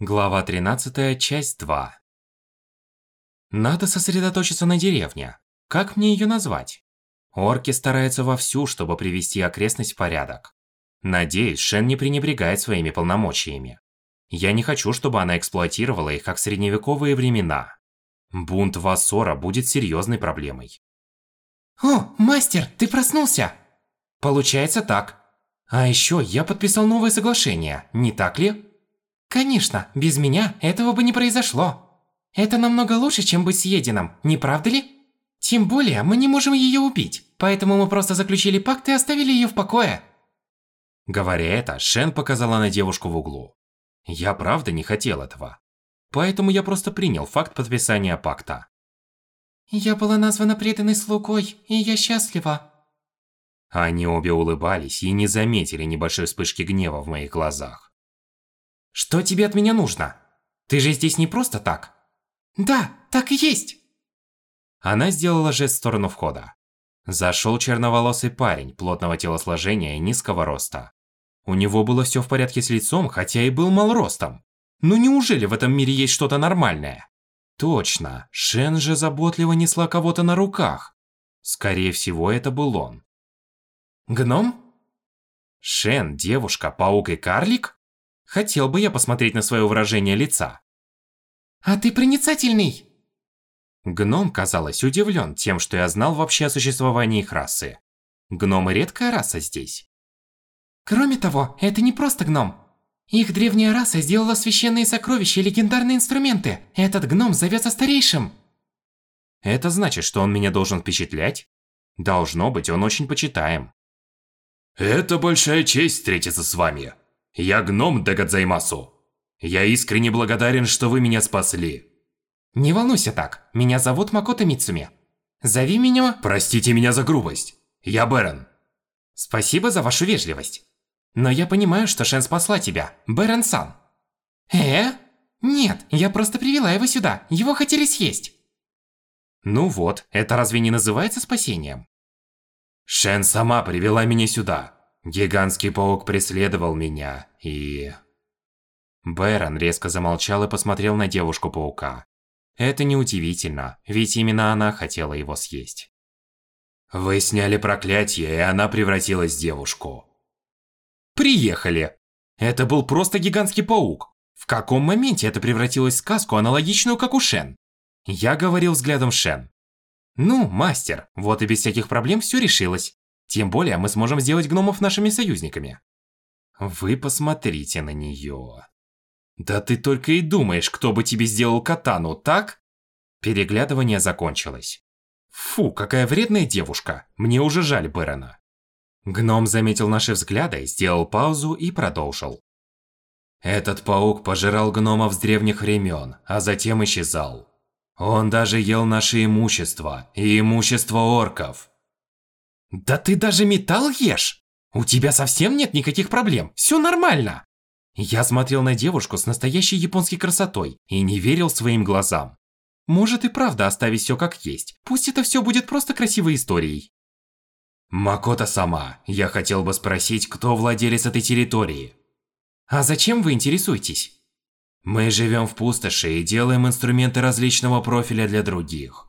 Глава 13, часть 2. Надо сосредоточиться на деревне. Как мне ее назвать? Орки стараются вовсю, чтобы привести окрестность в порядок. Надеюсь, Шен не пренебрегает своими полномочиями. Я не хочу, чтобы она эксплуатировала их, как средневековые времена. Бунт Вассора будет серьезной проблемой. О, мастер, ты проснулся! Получается так. А еще я подписал новое соглашение, не так ли? Конечно, без меня этого бы не произошло. Это намного лучше, чем быть съеденным, не правда ли? Тем более, мы не можем ее убить, поэтому мы просто заключили пакт и оставили ее в покое. Говоря это, Шен показала на девушку в углу. Я правда не хотел этого. Поэтому я просто принял факт подписания пакта. Я была названа преданной слугой, и я счастлива. Они обе улыбались и не заметили небольшой вспышки гнева в моих глазах. Что тебе от меня нужно? Ты же здесь не просто так. Да, так и есть. Она сделала жест в сторону входа. Зашел черноволосый парень, плотного телосложения и низкого роста. У него было все в порядке с лицом, хотя и был мал ростом. Ну неужели в этом мире есть что-то нормальное? Точно, Шен же заботливо несла кого-то на руках. Скорее всего, это был он. Гном? Шен, девушка, паук и карлик? Хотел бы я посмотреть на свое выражение лица. А ты проницательный. Гном, казалось, удивлен тем, что я знал вообще о существовании их расы. Гномы редкая раса здесь. Кроме того, это не просто гном. Их древняя раса сделала священные сокровища и легендарные инструменты. Этот гном зовется старейшим. Это значит, что он меня должен впечатлять? Должно быть, он очень почитаем. Это большая честь встретиться с вами. Я гном Дагадзаймасу. Я искренне благодарен, что вы меня спасли. Не волнуйся так, меня зовут Макото Мицуми. Зови меня... Простите меня за грубость. Я Бэрон. Спасибо за вашу вежливость. Но я понимаю, что Шен спасла тебя, Бэрон-сан. Э? Нет, я просто привела его сюда, его хотели съесть. Ну вот, это разве не называется спасением? Шен сама привела меня сюда. Гигантский паук преследовал меня, и... Бэрон резко замолчал и посмотрел на девушку-паука. Это неудивительно, ведь именно она хотела его съесть. Вы сняли проклятие, и она превратилась в девушку. Приехали! Это был просто гигантский паук. В каком моменте это превратилось в сказку, аналогичную как у Шен? Я говорил взглядом Шен. Ну, мастер, вот и без всяких проблем все решилось. Тем более мы сможем сделать гномов нашими союзниками. Вы посмотрите на нее. Да ты только и думаешь, кто бы тебе сделал катану, так? Переглядывание закончилось. Фу, какая вредная девушка. Мне уже жаль Бэрона. Гном заметил наши взгляды, сделал паузу и продолжил. Этот паук пожирал гномов с древних времен, а затем исчезал. Он даже ел наше имущество и имущество орков. Да ты даже металл ешь? У тебя совсем нет никаких проблем, все нормально. Я смотрел на девушку с настоящей японской красотой и не верил своим глазам. Может и правда оставить все как есть, пусть это все будет просто красивой историей. Макота сама, я хотел бы спросить, кто владелец этой территории? А зачем вы интересуетесь? Мы живем в пустоши и делаем инструменты различного профиля для других.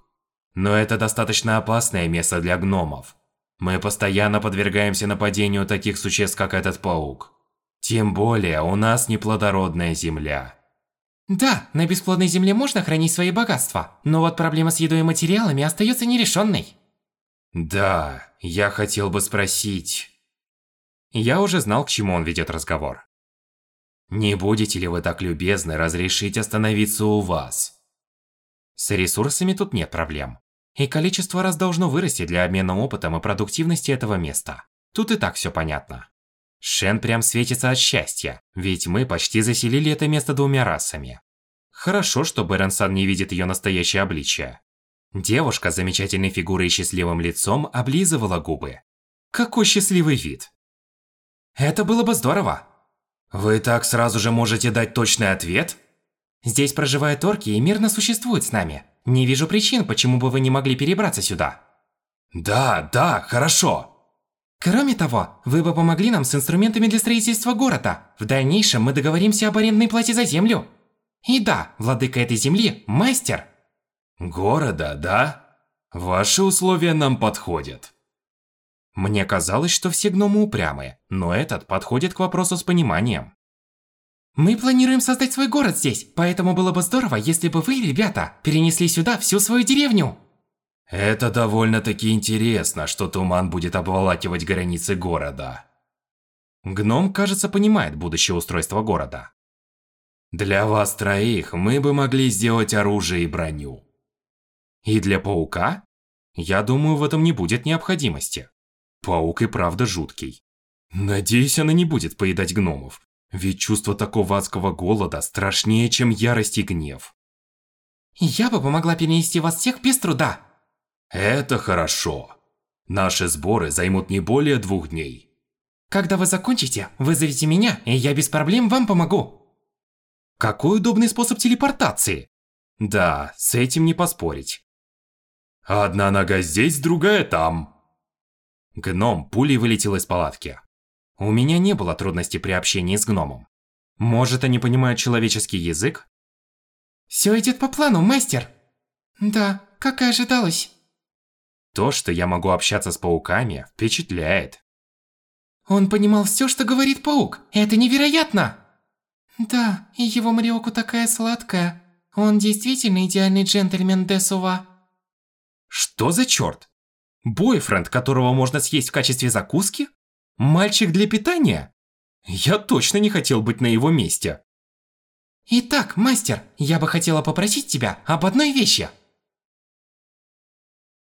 Но это достаточно опасное место для гномов. Мы постоянно подвергаемся нападению таких существ, как этот паук. Тем более, у нас неплодородная земля. Да, на бесплодной земле можно хранить свои богатства, но вот проблема с едой и материалами остается нерешенной. Да, я хотел бы спросить... Я уже знал, к чему он ведет разговор. Не будете ли вы так любезны разрешить остановиться у вас? С ресурсами тут нет проблем. И количество раз должно вырасти для обмена опытом и продуктивности этого места. Тут и так все понятно. Шен прям светится от счастья, ведь мы почти заселили это место двумя расами. Хорошо, что Бэренсан не видит ее настоящее обличие. Девушка с замечательной фигурой и счастливым лицом облизывала губы. Какой счастливый вид. Это было бы здорово. Вы так сразу же можете дать точный ответ? Здесь проживают орки и мирно существуют с нами. Не вижу причин, почему бы вы не могли перебраться сюда. Да, да, хорошо. Кроме того, вы бы помогли нам с инструментами для строительства города. В дальнейшем мы договоримся об арендной плате за землю. И да, владыка этой земли – мастер. Города, да? Ваши условия нам подходят. Мне казалось, что все гномы упрямые, но этот подходит к вопросу с пониманием. Мы планируем создать свой город здесь, поэтому было бы здорово, если бы вы, ребята, перенесли сюда всю свою деревню. Это довольно-таки интересно, что туман будет обволакивать границы города. Гном, кажется, понимает будущее устройства города. Для вас троих мы бы могли сделать оружие и броню. И для паука? Я думаю, в этом не будет необходимости. Паук и правда жуткий. Надеюсь, она не будет поедать гномов, ведь чувство такого адского голода страшнее, чем ярость и гнев. Я бы помогла перенести вас всех без труда. Это хорошо. Наши сборы займут не более двух дней. Когда вы закончите, вызовите меня, и я без проблем вам помогу. Какой удобный способ телепортации. Да, с этим не поспорить. Одна нога здесь, другая там. Гном пулей вылетел из палатки. У меня не было трудностей при общении с гномом. Может, они понимают человеческий язык? Все идет по плану, мастер. Да, как и ожидалось. То, что я могу общаться с пауками, впечатляет. Он понимал все, что говорит паук. Это невероятно! Да, и его Мариоку такая сладкая. Он действительно идеальный джентльмен Десува. Что за черт? Бойфренд, которого можно съесть в качестве закуски? Мальчик для питания? Я точно не хотел быть на его месте. Итак, мастер, я бы хотела попросить тебя об одной вещи.